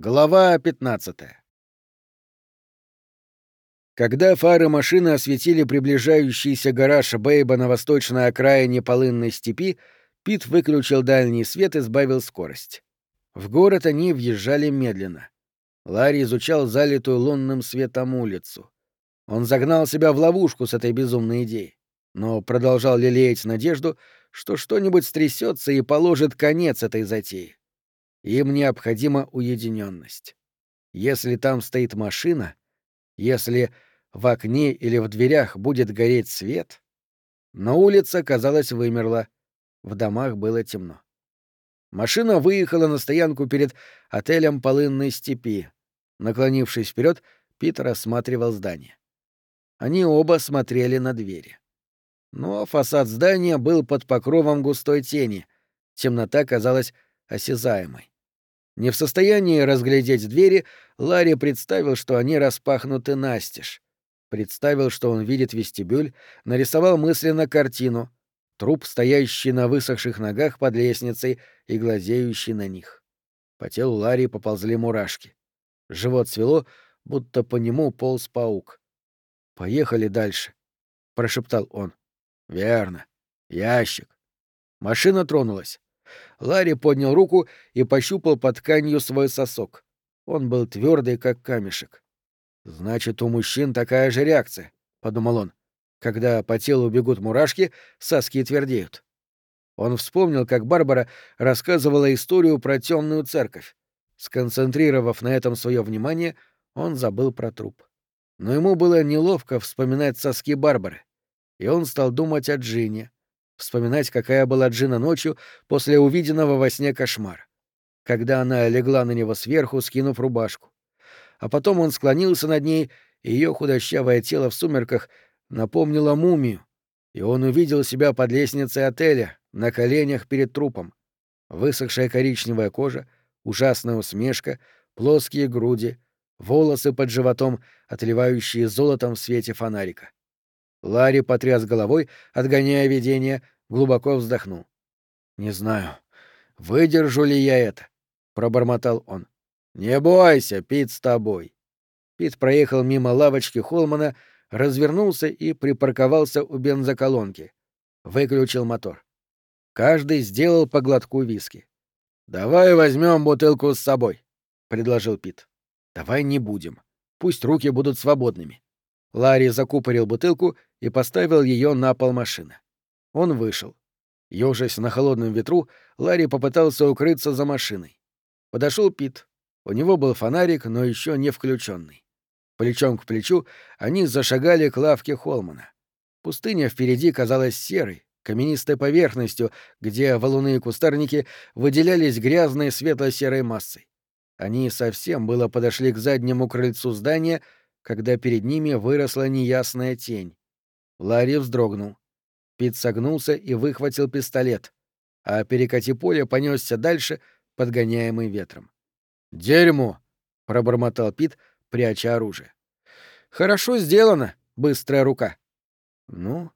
Глава 15 Когда фары машины осветили приближающийся гараж Бейба на восточной окраине полынной степи, Пит выключил дальний свет и сбавил скорость. В город они въезжали медленно. Ларри изучал залитую лунным светом улицу. Он загнал себя в ловушку с этой безумной идеей, но продолжал лелеять надежду, что что-нибудь стрясется и положит конец этой затее. Им необходима уединенность. Если там стоит машина, если в окне или в дверях будет гореть свет... Но улица, казалось, вымерла. В домах было темно. Машина выехала на стоянку перед отелем Полынной степи. Наклонившись вперед, Питер рассматривал здание. Они оба смотрели на двери. Но фасад здания был под покровом густой тени. Темнота казалась осязаемой. Не в состоянии разглядеть двери, Ларри представил, что они распахнуты настежь. Представил, что он видит вестибюль, нарисовал мысленно картину. Труп, стоящий на высохших ногах под лестницей и глазеющий на них. По телу Ларри поползли мурашки. Живот свело, будто по нему полз паук. «Поехали дальше», — прошептал он. «Верно. Ящик». Машина тронулась. Ларри поднял руку и пощупал под тканью свой сосок. Он был твердый, как камешек. «Значит, у мужчин такая же реакция», — подумал он. «Когда по телу бегут мурашки, соски твердеют». Он вспомнил, как Барбара рассказывала историю про темную церковь. Сконцентрировав на этом свое внимание, он забыл про труп. Но ему было неловко вспоминать соски Барбары, и он стал думать о Джине, вспоминать, какая была Джина ночью после увиденного во сне кошмара, когда она легла на него сверху, скинув рубашку. А потом он склонился над ней, и ее худощавое тело в сумерках напомнило мумию, и он увидел себя под лестницей отеля, на коленях перед трупом. Высохшая коричневая кожа, ужасная усмешка, плоские груди, волосы под животом, отливающие золотом в свете фонарика. Ларри потряс головой, отгоняя видение, глубоко вздохнул. «Не знаю, выдержу ли я это?» — пробормотал он. «Не бойся, Пит с тобой». Пит проехал мимо лавочки Холмана, развернулся и припарковался у бензоколонки. Выключил мотор. Каждый сделал по глотку виски. «Давай возьмем бутылку с собой», — предложил Пит. «Давай не будем. Пусть руки будут свободными». Ларри закупорил бутылку и поставил ее на пол машины. Он вышел. Ёжась на холодном ветру, Ларри попытался укрыться за машиной. Подошел Пит. У него был фонарик, но еще не включенный. Плечом к плечу они зашагали к лавке Холмана. Пустыня впереди казалась серой, каменистой поверхностью, где валуны и кустарники выделялись грязной светло-серой массой. Они совсем было подошли к заднему крыльцу здания, когда перед ними выросла неясная тень. Ларри вздрогнул. Пит согнулся и выхватил пистолет, а перекати поле понесся дальше, подгоняемый ветром. «Дерьмо!» — пробормотал Пит, пряча оружие. «Хорошо сделано, быстрая рука». «Ну,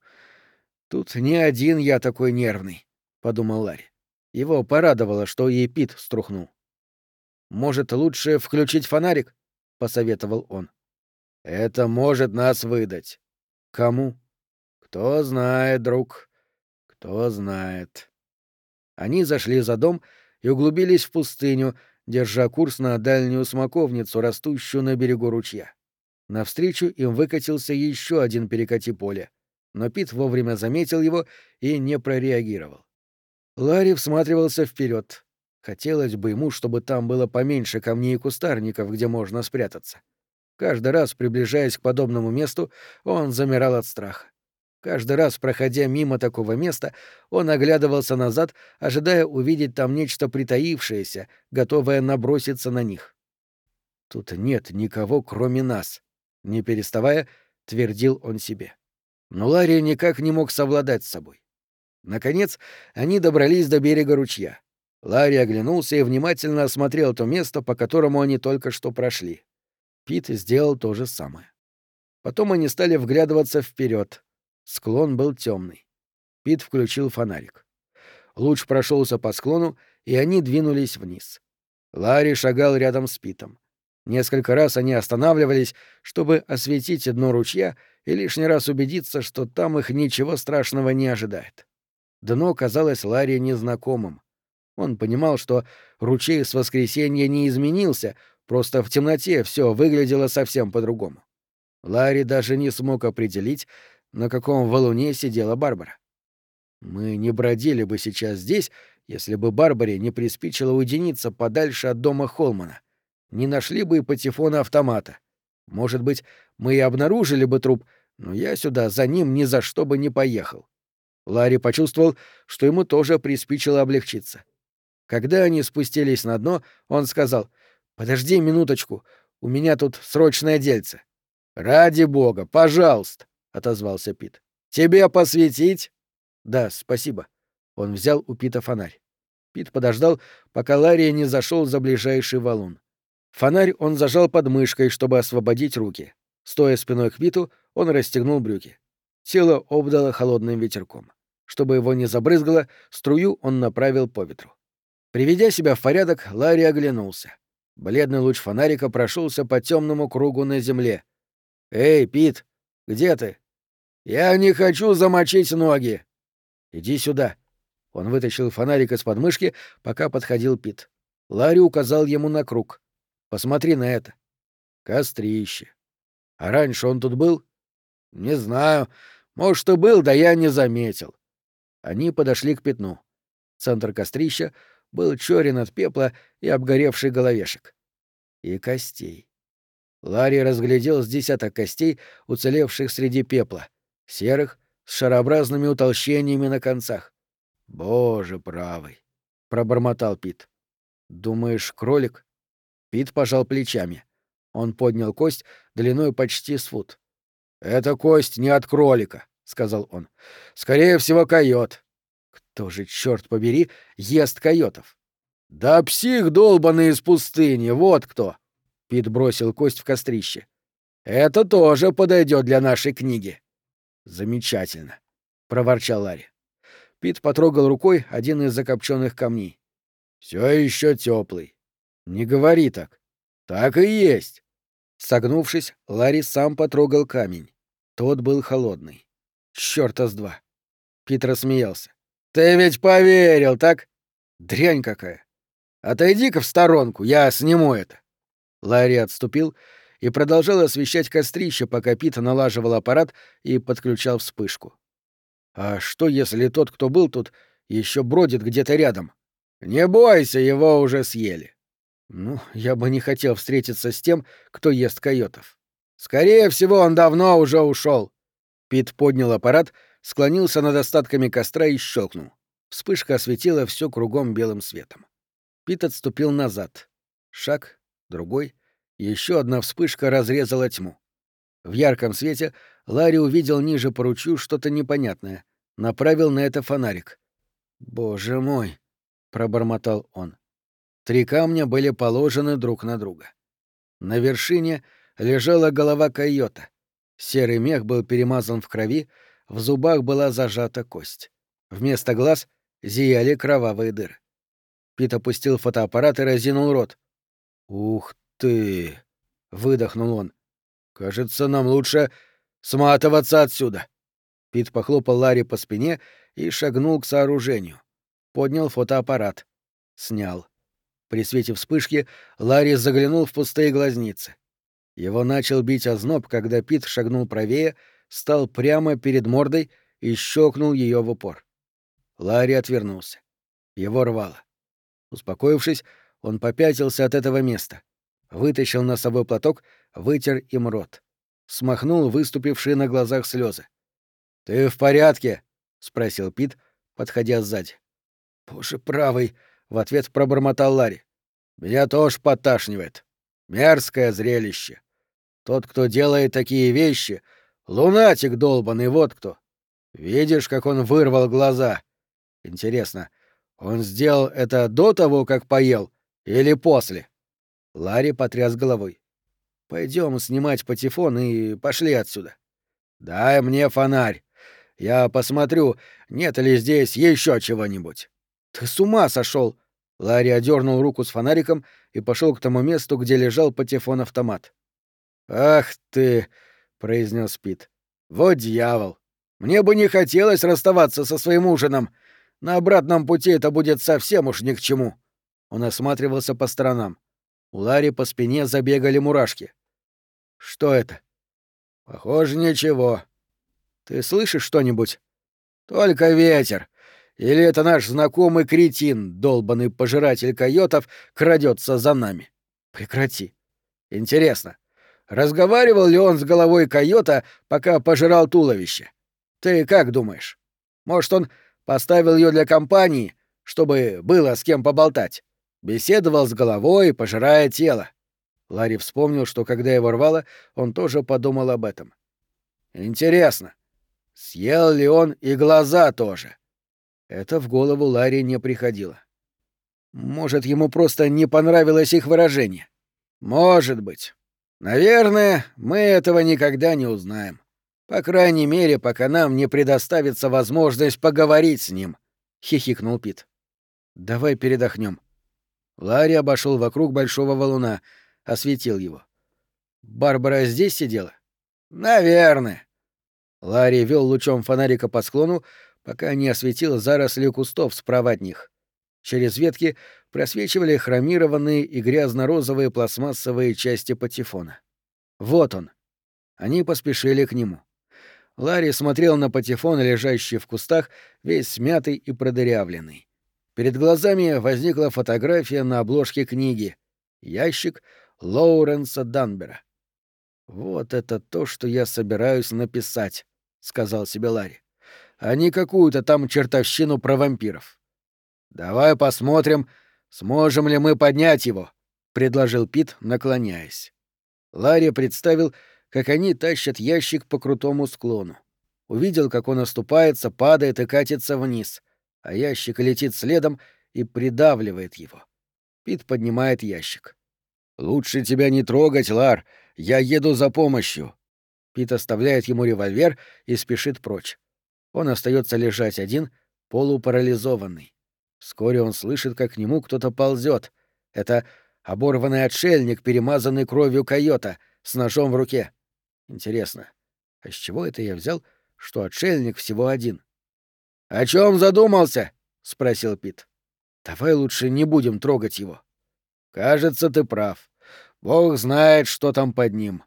тут не один я такой нервный», — подумал Ларри. Его порадовало, что и Пит струхнул. «Может, лучше включить фонарик?» — посоветовал он. «Это может нас выдать». «Кому?» Кто знает, друг, кто знает. Они зашли за дом и углубились в пустыню, держа курс на дальнюю смоковницу, растущую на берегу ручья. Навстречу им выкатился еще один перекати поле, но Пит вовремя заметил его и не прореагировал. Ларри всматривался вперед. Хотелось бы ему, чтобы там было поменьше камней и кустарников, где можно спрятаться. Каждый раз, приближаясь к подобному месту, он замирал от страха. Каждый раз, проходя мимо такого места, он оглядывался назад, ожидая увидеть там нечто притаившееся, готовое наброситься на них. «Тут нет никого, кроме нас», — не переставая, твердил он себе. Но Ларри никак не мог совладать с собой. Наконец, они добрались до берега ручья. Ларри оглянулся и внимательно осмотрел то место, по которому они только что прошли. Пит сделал то же самое. Потом они стали вглядываться вперед, Склон был темный. Пит включил фонарик. Луч прошелся по склону, и они двинулись вниз. Ларри шагал рядом с Питом. Несколько раз они останавливались, чтобы осветить дно ручья и лишний раз убедиться, что там их ничего страшного не ожидает. Дно казалось Ларри незнакомым. Он понимал, что ручей с воскресенья не изменился, просто в темноте все выглядело совсем по-другому. Ларри даже не смог определить, на каком валуне сидела Барбара. Мы не бродили бы сейчас здесь, если бы Барбаре не приспичило уединиться подальше от дома Холмана. Не нашли бы и патефона автомата. Может быть, мы и обнаружили бы труп, но я сюда за ним ни за что бы не поехал. Ларри почувствовал, что ему тоже приспичило облегчиться. Когда они спустились на дно, он сказал, «Подожди минуточку, у меня тут срочное дельце». «Ради бога, пожалуйста», — отозвался Пит. «Тебе посветить?» «Да, спасибо». Он взял у Пита фонарь. Пит подождал, пока Ларри не зашел за ближайший валун. Фонарь он зажал под мышкой, чтобы освободить руки. Стоя спиной к Питу, он расстегнул брюки. Тело обдало холодным ветерком. Чтобы его не забрызгало, струю он направил по ветру. Приведя себя в порядок, Ларри оглянулся. Бледный луч фонарика прошелся по темному кругу на земле. «Эй, Пит, где ты?» «Я не хочу замочить ноги!» «Иди сюда!» Он вытащил фонарик из подмышки, пока подходил Пит. Ларри указал ему на круг. «Посмотри на это. Кострище. А раньше он тут был?» «Не знаю. Может, и был, да я не заметил». Они подошли к пятну. Центр кострища был черен от пепла и обгоревший головешек. И костей. Ларри разглядел с десяток костей, уцелевших среди пепла, серых, с шарообразными утолщениями на концах. «Боже правый!» — пробормотал Пит. «Думаешь, кролик?» Пит пожал плечами. Он поднял кость длиной почти с фут. «Это кость не от кролика», — сказал он. «Скорее всего, койот». «Кто же, черт побери, ест койотов?» «Да псих долбанный из пустыни, вот кто!» Пит бросил кость в кострище. «Это тоже подойдет для нашей книги». «Замечательно», — проворчал Ларри. Пит потрогал рукой один из закопченных камней. Все еще теплый. Не говори так. Так и есть. Согнувшись, Ларри сам потрогал камень. Тот был холодный. Чёрта с два. Пит рассмеялся. Ты ведь поверил, так? Дрянь какая. Отойди-ка в сторонку, я сниму это. Ларри отступил и продолжал освещать кострище, пока Пит налаживал аппарат и подключал вспышку. А что, если тот, кто был тут, еще бродит где-то рядом? Не бойся, его уже съели. Ну, я бы не хотел встретиться с тем, кто ест койотов. Скорее всего, он давно уже ушел. Пит поднял аппарат, склонился над остатками костра и щелкнул. Вспышка осветила все кругом белым светом. Пит отступил назад. Шаг, другой. Еще одна вспышка разрезала тьму. В ярком свете Ларри увидел ниже по ручью что-то непонятное. Направил на это фонарик. «Боже мой!» — пробормотал он. Три камня были положены друг на друга. На вершине лежала голова койота. Серый мех был перемазан в крови, в зубах была зажата кость. Вместо глаз зияли кровавые дыры. Пит опустил фотоаппарат и разинул рот. «Ух ты!» — выдохнул он. «Кажется, нам лучше сматываться отсюда. Пит похлопал Ларри по спине и шагнул к сооружению. Поднял фотоаппарат. Снял. При свете вспышки Ларри заглянул в пустые глазницы. Его начал бить озноб, когда Пит шагнул правее, стал прямо перед мордой и щелкнул ее в упор. Ларри отвернулся. Его рвало. Успокоившись, он попятился от этого места. Вытащил носовой платок, вытер им рот смахнул выступившие на глазах слезы. «Ты в порядке?» — спросил Пит, подходя сзади. «Боже правый!» — в ответ пробормотал Ларри. «Меня тоже поташнивает. Мерзкое зрелище. Тот, кто делает такие вещи, лунатик долбанный, вот кто. Видишь, как он вырвал глаза? Интересно, он сделал это до того, как поел, или после?» Ларри потряс головой. Пойдем снимать патефон и пошли отсюда. Дай мне фонарь. Я посмотрю, нет ли здесь еще чего-нибудь. Ты с ума сошел? Ларри одернул руку с фонариком и пошел к тому месту, где лежал патефон-автомат. «Ах ты!» — произнес Пит. «Вот дьявол! Мне бы не хотелось расставаться со своим ужином. На обратном пути это будет совсем уж ни к чему». Он осматривался по сторонам. У Ларри по спине забегали мурашки. «Что это?» «Похоже, ничего. Ты слышишь что-нибудь?» «Только ветер. Или это наш знакомый кретин, долбанный пожиратель койотов, крадется за нами? Прекрати. Интересно, разговаривал ли он с головой койота, пока пожирал туловище? Ты как думаешь? Может, он поставил ее для компании, чтобы было с кем поболтать? Беседовал с головой, пожирая тело. Ларри вспомнил, что когда его рвало, он тоже подумал об этом. Интересно, съел ли он и глаза тоже? Это в голову Ларри не приходило. Может, ему просто не понравилось их выражение? Может быть. Наверное, мы этого никогда не узнаем. По крайней мере, пока нам не предоставится возможность поговорить с ним, хихикнул Пит. Давай передохнем. Ларри обошел вокруг большого валуна, осветил его. Барбара здесь сидела? Наверное. Ларри вел лучом фонарика по склону, пока не осветил заросли кустов справа от них. Через ветки просвечивали хромированные и грязно-розовые пластмассовые части патефона. Вот он. Они поспешили к нему. Ларри смотрел на патефон, лежащий в кустах, весь смятый и продырявленный. Перед глазами возникла фотография на обложке книги. Ящик Лоуренса Данбера. «Вот это то, что я собираюсь написать», — сказал себе Ларри а не какую-то там чертовщину про вампиров. «Давай посмотрим, сможем ли мы поднять его», — предложил Пит, наклоняясь. Ларри представил, как они тащат ящик по крутому склону. Увидел, как он оступается, падает и катится вниз, а ящик летит следом и придавливает его. Пит поднимает ящик. «Лучше тебя не трогать, Лар, я еду за помощью». Пит оставляет ему револьвер и спешит прочь. Он остается лежать один, полупарализованный. Вскоре он слышит, как к нему кто-то ползет. Это оборванный отшельник, перемазанный кровью койота, с ножом в руке. Интересно, а с чего это я взял, что отшельник всего один? — О чем задумался? — спросил Пит. — Давай лучше не будем трогать его. — Кажется, ты прав. Бог знает, что там под ним.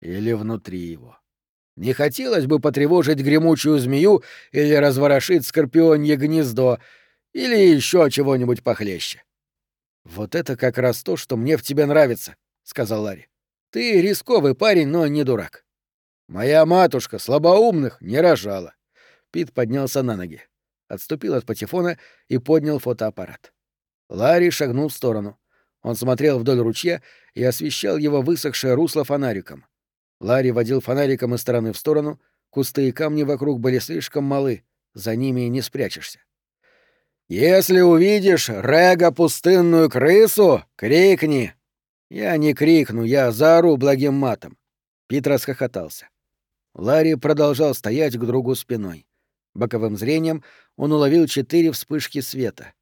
Или внутри его. Не хотелось бы потревожить гремучую змею или разворошить скорпионье гнездо, или еще чего-нибудь похлеще. «Вот это как раз то, что мне в тебе нравится», — сказал Ларри. «Ты рисковый парень, но не дурак». «Моя матушка слабоумных не рожала». Пит поднялся на ноги, отступил от патефона и поднял фотоаппарат. Ларри шагнул в сторону. Он смотрел вдоль ручья и освещал его высохшее русло фонариком. Ларри водил фонариком из стороны в сторону, кусты и камни вокруг были слишком малы, за ними не спрячешься. «Если увидишь Рега пустынную крысу, крикни!» «Я не крикну, я заору благим матом». Пит расхохотался. Ларри продолжал стоять к другу спиной. Боковым зрением он уловил четыре вспышки света.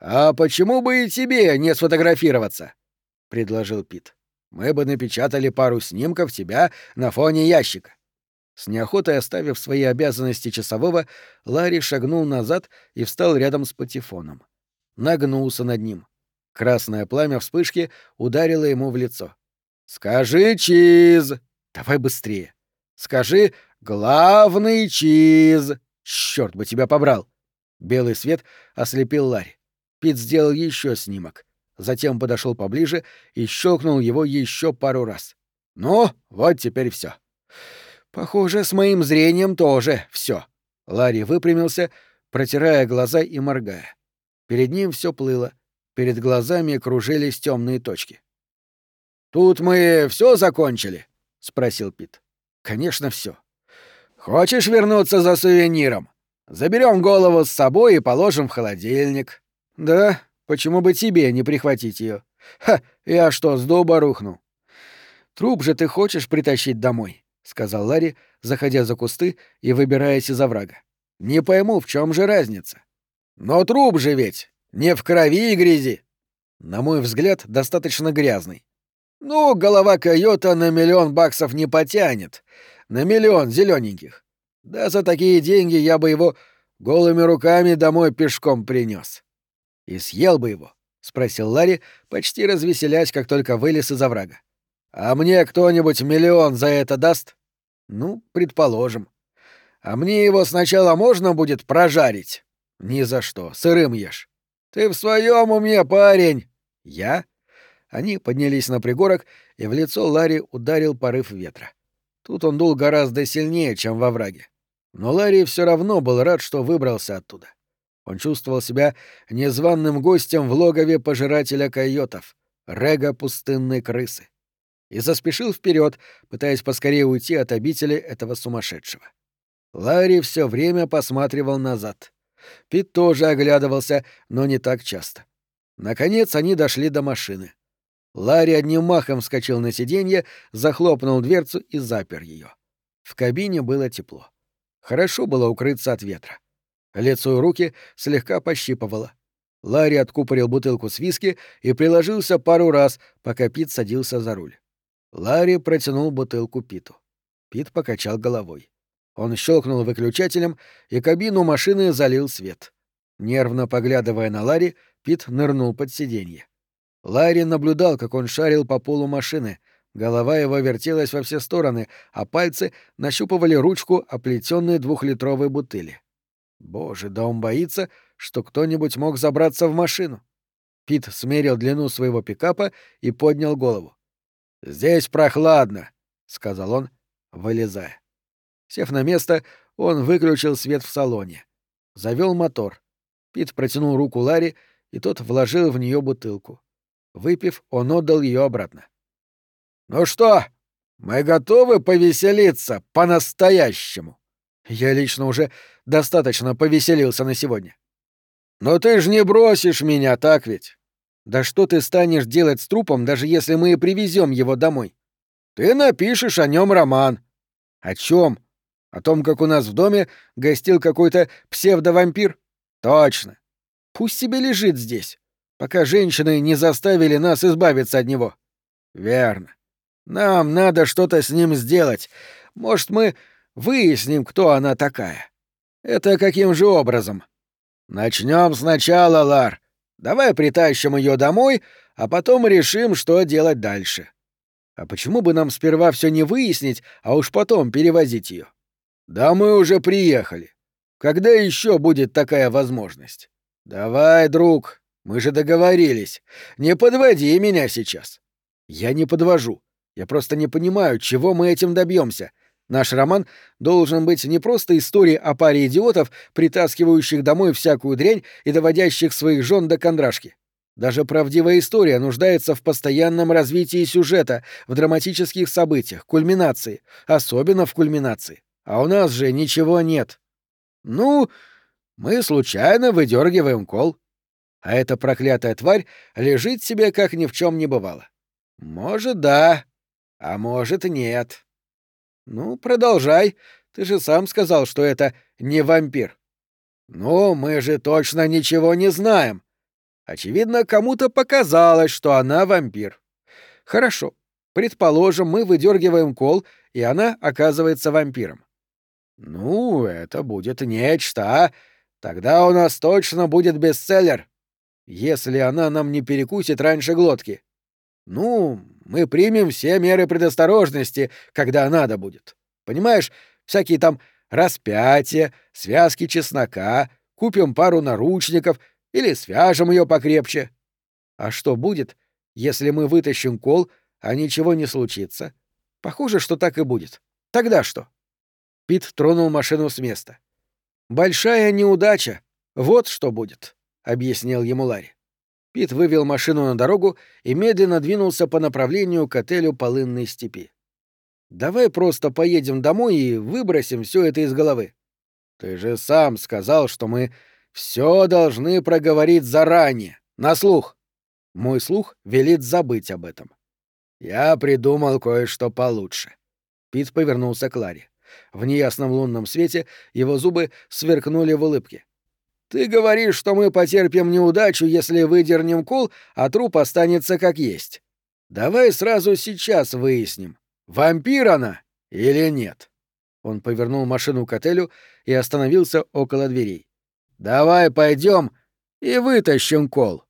«А почему бы и тебе не сфотографироваться?» — предложил Пит мы бы напечатали пару снимков тебя на фоне ящика. С неохотой оставив свои обязанности часового, Ларри шагнул назад и встал рядом с патефоном. Нагнулся над ним. Красное пламя вспышки ударило ему в лицо. «Скажи, Чиз!» «Давай быстрее!» «Скажи, главный Чиз!» «Чёрт бы тебя побрал!» Белый свет ослепил Ларри. Пит сделал еще снимок затем подошел поближе и щелкнул его еще пару раз. «Ну, вот теперь все. «Похоже, с моим зрением тоже все. Ларри выпрямился, протирая глаза и моргая. Перед ним все плыло. Перед глазами кружились темные точки. «Тут мы все закончили?» — спросил Пит. «Конечно, все. Хочешь вернуться за сувениром? Заберем голову с собой и положим в холодильник». «Да, Почему бы тебе не прихватить ее? Ха, я что, с дуба рухну? Труп же ты хочешь притащить домой, сказал Ларри, заходя за кусты и выбираясь из оврага. Не пойму, в чем же разница. Но труп же ведь Не в крови и грязи. На мой взгляд, достаточно грязный. Ну, голова койота на миллион баксов не потянет. На миллион зелененьких. Да за такие деньги я бы его голыми руками домой пешком принес. И съел бы его, — спросил Ларри, почти развеселясь, как только вылез из оврага. «А мне кто-нибудь миллион за это даст?» «Ну, предположим. А мне его сначала можно будет прожарить?» «Ни за что. Сырым ешь». «Ты в своем уме, парень?» «Я?» Они поднялись на пригорок, и в лицо Ларри ударил порыв ветра. Тут он дул гораздо сильнее, чем во враге. Но Ларри все равно был рад, что выбрался оттуда. Он чувствовал себя незваным гостем в логове пожирателя койотов, Рега пустынной крысы. И заспешил вперед, пытаясь поскорее уйти от обители этого сумасшедшего. Ларри все время посматривал назад. Пит тоже оглядывался, но не так часто. Наконец они дошли до машины. Ларри одним махом вскочил на сиденье, захлопнул дверцу и запер ее. В кабине было тепло. Хорошо было укрыться от ветра. Лицо и руки слегка пощипывало. Ларри откупорил бутылку с виски и приложился пару раз, пока Пит садился за руль. Ларри протянул бутылку Питу. Пит покачал головой. Он щелкнул выключателем, и кабину машины залил свет. Нервно поглядывая на Ларри, Пит нырнул под сиденье. Ларри наблюдал, как он шарил по полу машины. Голова его вертелась во все стороны, а пальцы нащупывали ручку оплетенной двухлитровой бутыли. Боже, да он боится, что кто-нибудь мог забраться в машину. Пит смерил длину своего пикапа и поднял голову. «Здесь прохладно», — сказал он, вылезая. Сев на место, он выключил свет в салоне. Завел мотор. Пит протянул руку Ларри, и тот вложил в нее бутылку. Выпив, он отдал ее обратно. «Ну что, мы готовы повеселиться по-настоящему?» «Я лично уже достаточно повеселился на сегодня». «Но ты же не бросишь меня, так ведь?» «Да что ты станешь делать с трупом, даже если мы и привезем его домой?» «Ты напишешь о нем роман». «О чем? О том, как у нас в доме гостил какой-то псевдовампир?» «Точно. Пусть себе лежит здесь пока женщины не заставили нас избавиться от него. Верно. Нам надо что-то с ним сделать. Может, мы выясним, кто она такая. Это каким же образом? Начнем сначала, Лар. Давай притащим ее домой, а потом решим, что делать дальше. А почему бы нам сперва все не выяснить, а уж потом перевозить ее? Да мы уже приехали. Когда еще будет такая возможность? Давай, друг, мы же договорились. Не подводи меня сейчас. Я не подвожу. Я просто не понимаю, чего мы этим добьемся. Наш роман должен быть не просто историей о паре идиотов, притаскивающих домой всякую дрянь и доводящих своих жен до кондрашки. Даже правдивая история нуждается в постоянном развитии сюжета, в драматических событиях, кульминации, особенно в кульминации. А у нас же ничего нет. Ну, мы случайно выдергиваем кол а эта проклятая тварь лежит себе, как ни в чем не бывало. Может, да, а может, нет. Ну, продолжай. Ты же сам сказал, что это не вампир. Ну, мы же точно ничего не знаем. Очевидно, кому-то показалось, что она вампир. Хорошо. Предположим, мы выдергиваем кол, и она оказывается вампиром. Ну, это будет нечто, а? Тогда у нас точно будет бестселлер если она нам не перекусит раньше глотки. Ну, мы примем все меры предосторожности, когда надо будет. Понимаешь, всякие там распятия, связки чеснока, купим пару наручников или свяжем ее покрепче. А что будет, если мы вытащим кол, а ничего не случится? Похоже, что так и будет. Тогда что? Пит тронул машину с места. Большая неудача. Вот что будет. — объяснил ему Ларри. Пит вывел машину на дорогу и медленно двинулся по направлению к отелю Полынной степи. «Давай просто поедем домой и выбросим все это из головы. Ты же сам сказал, что мы все должны проговорить заранее, на слух. Мой слух велит забыть об этом. Я придумал кое-что получше». Пит повернулся к Ларе. В неясном лунном свете его зубы сверкнули в улыбке. Ты говоришь, что мы потерпим неудачу, если выдернем кол, а труп останется как есть. Давай сразу сейчас выясним, вампир она или нет. Он повернул машину к отелю и остановился около дверей. Давай пойдем и вытащим кол.